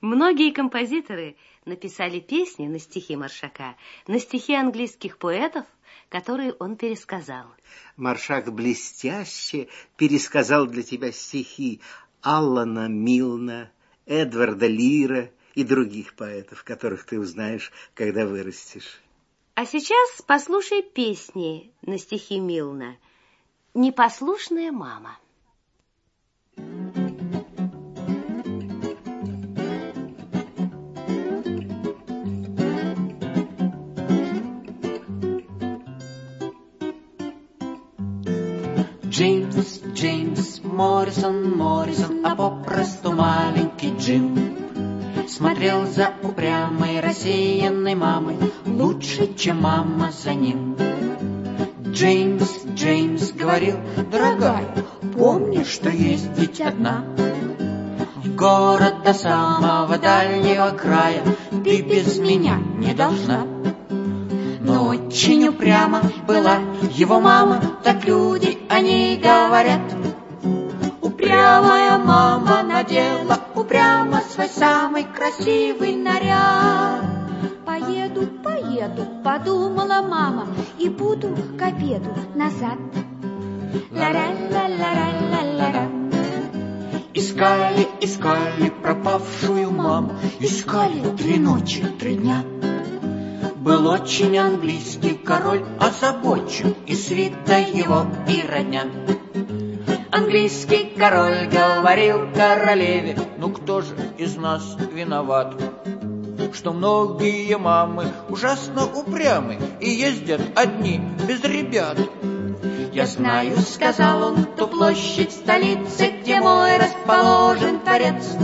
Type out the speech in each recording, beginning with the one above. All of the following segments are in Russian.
Многие композиторы написали песни на стихи Маршака, на стихи английских поэтов, которые он пересказал. Маршак блестяще пересказал для тебя стихи Аллана Милна, Эдварда Лира и других поэтов, которых ты узнаешь, когда вырастешь. А сейчас послушай песни на стихи Милна. «Непослушная мама». Джеймс, Джеймс, Моррисон, Моррисон, а попросту маленький Джим. Смотрел за упрямой рассеянной мамой Лучше, чем мама за ним. Джеймс, Джеймс говорил, дорогая, помни, что ведь одна. В город до самого дальнего края Ты без меня не должна очень упрямо была его мама, так люди о ней говорят. Упрямая мама надела упрямо свой самый красивый наряд. Поеду, поеду, подумала мама, и буду к обеду назад. Ла-ра-ла-ла-ла-ла-ла. Искали, искали пропавшую маму, искали три ночи, три дня. Был очень английский король, озабочен и свита его и родня. Английский король говорил королеве, ну кто же из нас виноват? Что многие мамы ужасно упрямы и ездят одни без ребят. Я знаю, сказал он, ту площадь столицы, где мой расположен дворец.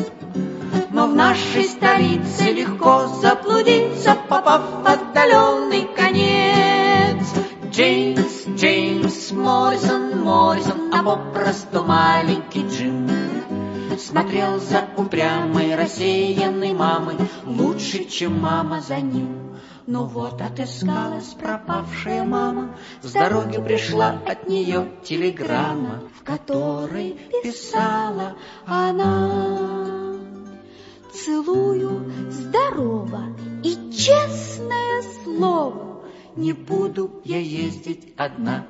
Но в нашей столице легко заблудиться, попав в отдаленный конец. Джеймс, Джеймс, Моррисон, Моррисон, а попросту маленький Джим. Смотрел за упрямой, рассеянной мамой, лучше, чем мама за ним. Но вот отыскалась пропавшая мама, С дороги пришла от нее телеграмма, В которой писала она. Целую здорово и честное слово, Не буду я ездить одна.